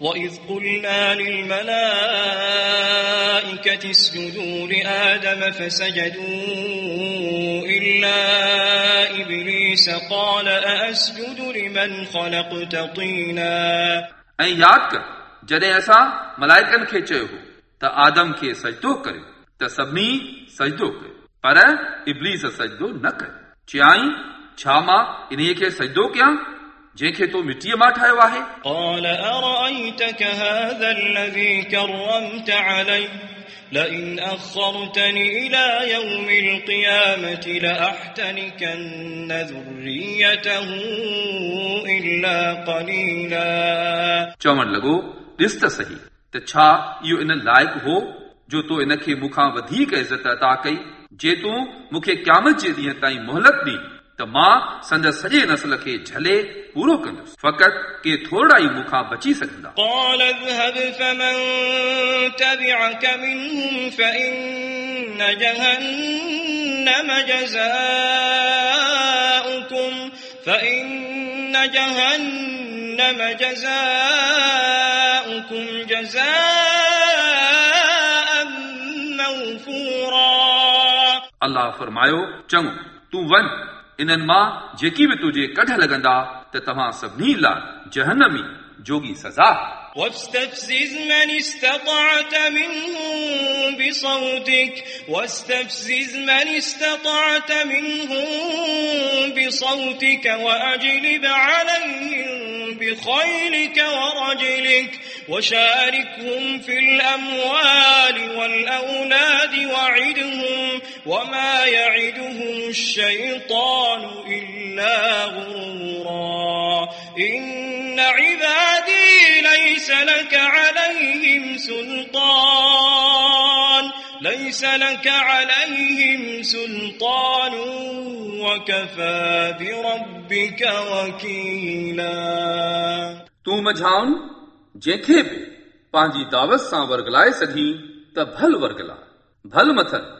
وإذ قلنا للملائكة اسجدوا لآدم فسجدوا إلا إبليس قال أأسجد لمن خلقت طينا ऐं यादि कर जॾहिं असां मलाइकनि खे चयो हो त आदम खे सजदो करियो त सभिनी सजदो कयो पर इब्लीस सजदो न कयो चयाई छा मां इन्हीअ खे सजदो कयां जंहिंखे तो मिटीअ मां ठाहियो आहे قال أرأيتك هذا الذي كرمت علي لئن أخرتني إلى يوم القيامة لأحتنكن ذريته إلا قليلا चवण लॻो ॾिस त सही त छा इहो इन लाइक़ु हो जो तो इन खे मूंखां वधीक इज़त अता कई जे तूं मूंखे क़यामत जे ॾींहं ताईं मोहलत ॾी त मां संदसि सॼे नस्ल खे झले पूरो कंदुसि फ़क़ति के थोरा ई मूंखां बची सघंदा قال اذهب فمن تبعك منهم فإن جهنم جزاؤكم فإن جهنم جزاؤكم جزاء موفورا अलाह फरमायो चङो तूं वञ इन्हनि मां जेकी बि तुंहिंजे कढ लॻंदा त तव्हां सभिनी लाइ जहनमी जोगी सज़ा आहे। واستفزز من استطعت منهم بصوتك واستفزز من استطعت منهم بصوتك وأجلب عليهم بخيلك ورجلك وشاركهم في الأموال والأولاد وعدهم وما يعدهم الشيطان إلا غرورا إن عبادي ليس لك عليهم سلطان ليس لك عليهم سلطان وكفى بربك وكيلا तूं मझाउन जंहिंखे बि पंहिंजी दावत सां वर्गलाए सघी त भल वर्गला भल मथनि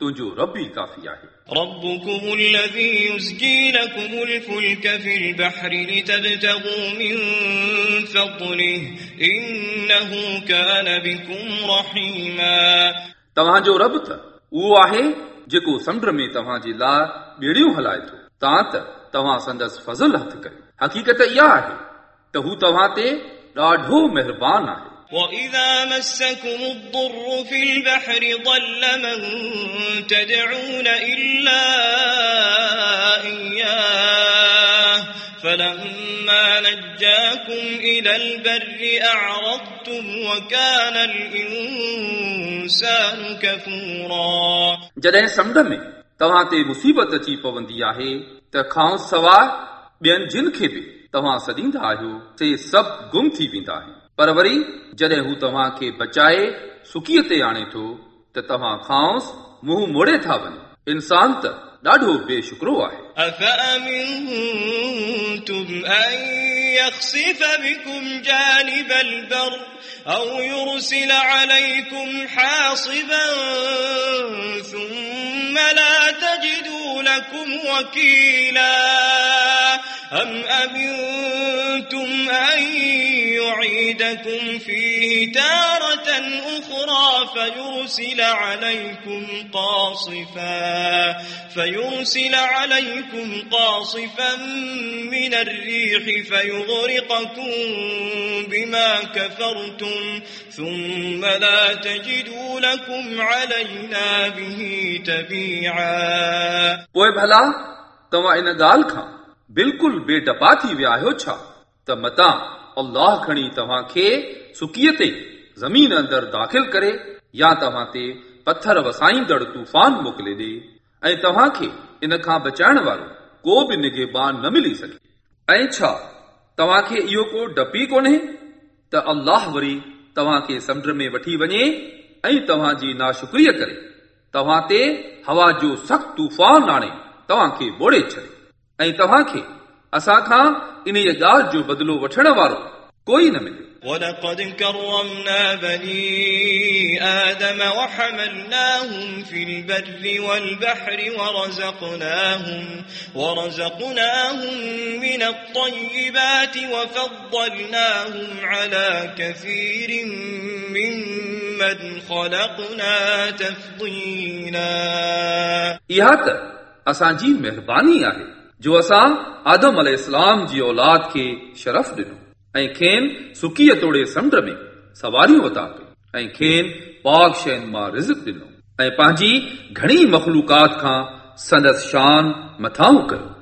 तुंहिंजो रब ई काफ़ी आहे ربكم الذي يزجي لكم الفلك في البحر لتبتغوا من فضله إنه كان بكم رحيما तव्हांजो रब त उहो आहे जेको समुंड में तव्हांजे लाइ ॿेड़ियूं हलाए थो तां त तव्हां संदसि फज़ल हथ कयो हक़ीक़त इहा आहे त हू तव्हां ते ॾाढो महिरबान आहे وإذا مسكم الضر في البحر ضل من تدعون إلا إياه فلما نجاكم إلى البر أعرضتم وكان الإنسان كفورا जॾहिं समुंड में तव्हां ते मुसीबत अची पवंदी आहे त खां सवाइ ॿियनि जिन खे बि तव्हां सॾींदा आहियो से सभु गुम थी वेंदा आहिनि पर वरी जॾहिं हू तव्हां खे बचाए सुकीअ ते आणे थो त तव्हां खांसि मुंहुं मोड़े था वञो इंसान त ॾाढो बेशुक्रो आहे أفأمنتم أن يخسف بكم جانب البر أو يرسل عليكم حاصبا ثم لا تجدوا لكم وكيلا أم أمنتم أن يعيدكم فيه تارة أخرى فيرسل عليكم قاصفا فيرسل عليكم قاصفا من الريح فيغرقكم بما كفرتم ثم لا تجدوا لكم علينا به تبيعا पोइ भला तव्हां इन ॻाल्हि खां बिल्कुलु बेडपा थी विया आहियो छा त मतां अल्लाह खणी तव्हां खे सुकीअ ते ज़मीन अंदरि दाख़िल करे या तव्हां ते पथर वसाईंदड़ तूफ़ान मोकिले ॾे ऐं तव्हां खे इन खां बचाइण वारो को बि निगेबान न मिली सघे ऐं छा तव्हां खे इहो को डपी कोन्हे त अल्लाह वरी तव्हां खे समुंड में वठी वञे ऐं तव्हांजी नाशुक्रीअ करे तव्हां ते हवा जो सख़्तु तूफ़ान आणे तव्हां खे ॿोड़े छॾे ऐं तव्हां खे असां खां इन ॻाल्हि जो बदिलो वठण वारो कोई न मिले ولقد كرمنا بني آدم وحملناهم في البر والبحر ورزقناهم ورزقناهم من الطيبات وفضلناهم على كثير ممن خلقنا تفضيلا इहा त असांजी महिरबानी आहे जो असां आदम अल इस्लाम जी औलाद खे शरफ़ ॾिनो ऐं खेनि सुकीअ तोड़े समुंड में सवारियूं वता कयूं ऐं खेनि पाक शयुनि मां रिज़क ॾिनो ऐं पंहिंजी घणी मख़लूकात खां संदसि शान मथाऊं कयो